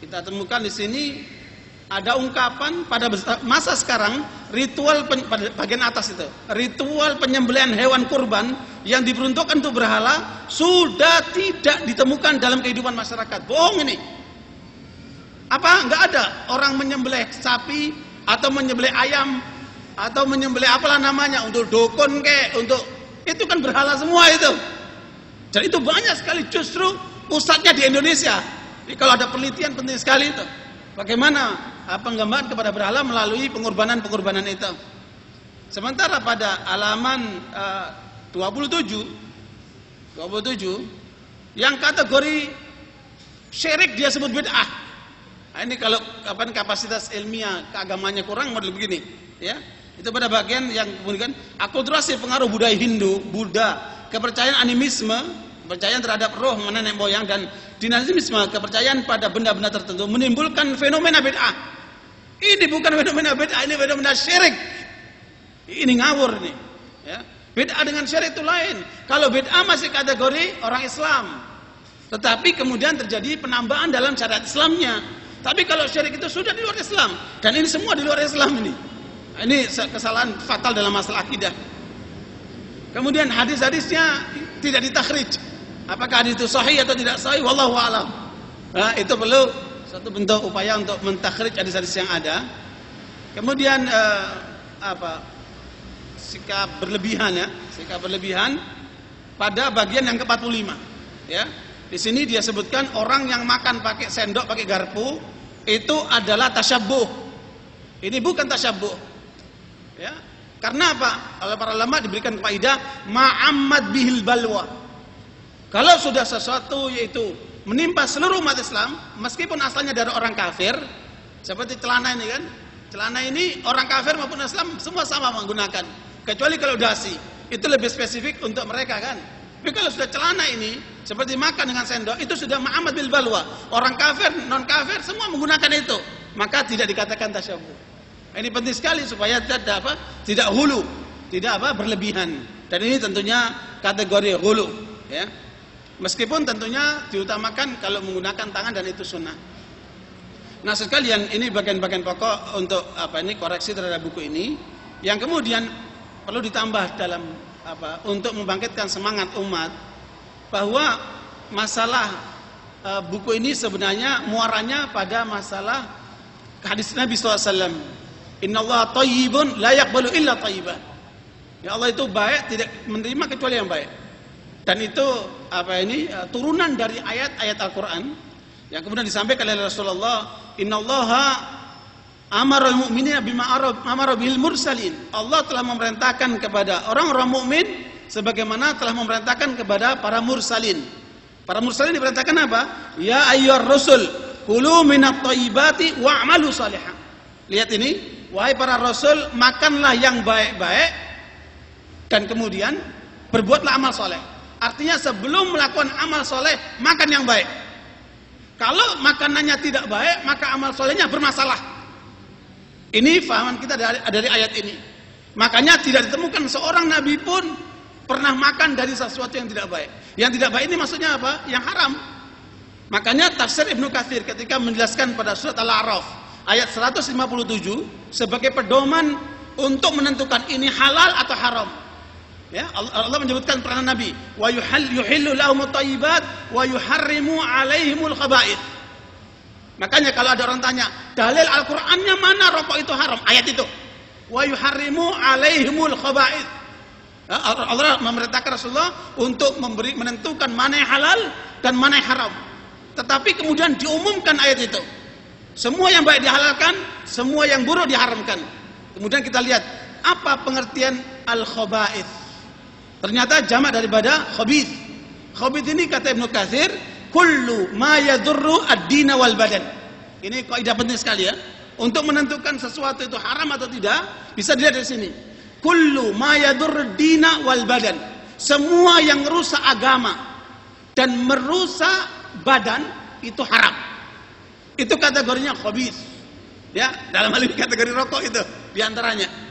Kita temukan di sini ada ungkapan pada masa sekarang ritual pen, pada bagian atas itu. Ritual penyembelihan hewan kurban yang diperuntukkan untuk berhala sudah tidak ditemukan dalam kehidupan masyarakat. Bohong ini. Apa? Enggak ada orang menyembelih sapi atau menyembelih ayam atau menyembelih apalah namanya untuk dukun ke untuk itu kan berhala semua itu. Dan itu banyak sekali. Justru pusatnya di Indonesia jadi kalau ada penelitian penting sekali itu. Bagaimana penggambaran kepada berhala melalui pengorbanan-pengorbanan itu. Sementara pada halaman uh, 27 27 yang kategori syirik dia sebut bid'ah. Nah, ini kalau kapan kapasitas ilmiah keagamannya kurang model begini, ya. Itu pada bagian yang kemudian akulturasi pengaruh budaya Hindu, Buddha, kepercayaan animisme, kepercayaan terhadap roh nenek moyang dan dinamisme, kepercayaan pada benda-benda tertentu menimbulkan fenomena bid'ah. Ini bukan fenomena bid'ah, ini fenomena syirik. Ini ngawur nih, ya. Bid'ah dengan syirik itu lain. Kalau bid'ah masih kategori orang Islam. Tetapi kemudian terjadi penambahan dalam syariat Islamnya. Tapi kalau syirik itu sudah di luar Islam dan ini semua di luar Islam ini. Ini kesalahan fatal dalam masalah akidah. Kemudian hadis-hadisnya tidak ditakhrij. Apakah hadis itu sahih atau tidak sahih? Wallahu a'lam. Nah, itu perlu satu bentuk upaya untuk mentakhrij hadis-hadis yang ada. Kemudian eh, apa? sikap berlebihan ya, sikap berlebihan pada bagian yang ke-45 ya. Di sini dia sebutkan orang yang makan pakai sendok, pakai garpu itu adalah tasyabbuh. Ini bukan tasyabbuh. Ya. Karena apa? Oleh para ulama diberikan kaidah ma'ammad bihil balwa. Kalau sudah sesuatu yaitu menimpa seluruh umat Islam, meskipun asalnya dari orang kafir, seperti celana ini kan, celana ini orang kafir maupun Islam semua sama menggunakan, kecuali kalau dasi, itu lebih spesifik untuk mereka kan. Tapi kalau sudah celana ini seperti makan dengan sendok itu sudah ma'amad bil balwa. Orang kafir, non kafir semua menggunakan itu. Maka tidak dikatakan tasyabuh. Ini penting sekali supaya tidak apa? Tidak hulu, tidak apa? berlebihan. Dan ini tentunya kategori hulu, ya. Meskipun tentunya diutamakan kalau menggunakan tangan dan itu sunnah. Nah sekalian ini bagian-bagian pokok untuk apa ini koreksi terhadap buku ini. Yang kemudian perlu ditambah dalam apa untuk membangkitkan semangat umat bahwa masalah e, buku ini sebenarnya muaranya pada masalah hadis Nabi SAW. Inna Allah tayyibun la yaqbalu illa tayyiban. Ya Allah itu baik, tidak menerima kecuali yang baik. Dan itu apa ini e, turunan dari ayat-ayat Al-Qur'an yang kemudian disampaikan oleh Rasulullah, Inna Allah Amarul mu'minina bima amara bil mursalin. Allah telah memerintahkan kepada orang-orang mukmin sebagaimana telah memerintahkan kepada para mursalin. Para mursalin diperintahkan apa? Ya ayyuhar rasul, kulu minat thayyibati wa'malu salihan. Lihat ini, wahai para rasul, makanlah yang baik-baik dan kemudian berbuatlah amal soleh. Artinya sebelum melakukan amal soleh, makan yang baik. Kalau makanannya tidak baik, maka amal solehnya bermasalah. Ini fahaman kita dari, dari ayat ini. Makanya tidak ditemukan seorang nabi pun pernah makan dari sesuatu yang tidak baik. Yang tidak baik ini maksudnya apa? Yang haram. Makanya tafsir Ibnu Katsir ketika menjelaskan pada surat Al-A'raf ayat 157 sebagai pedoman untuk menentukan ini halal atau haram. Ya, Allah menyebutkan peranan Nabi, wa yuhillu lahumut thayyibat wa yuharrimu alaihimul khaba'ith. Makanya kalau ada orang tanya, dalil Al-Qur'annya mana rokok itu haram? Ayat itu. Wa yuharrimu alaihimul khaba'ith. Ya, Allah memerintahkan Rasulullah untuk memberi menentukan mana yang halal dan mana yang haram. Tetapi kemudian diumumkan ayat itu. Semua yang baik dihalalkan, semua yang buruk diharamkan. Kemudian kita lihat apa pengertian al-khaba'ith. Ternyata jamak daripada khabith. Khabith ini kata Ibnu Katsir kullu ma yadurru ad-dina wal badan. Ini kaidah penting sekali ya. Untuk menentukan sesuatu itu haram atau tidak, bisa dilihat dari sini. Kullu ma yadurru dina wal badan. Semua yang merusak agama dan merusak badan itu haram. Itu kategorinya khabith. Ya, dalam hal ini kategori rokok itu di antaranya.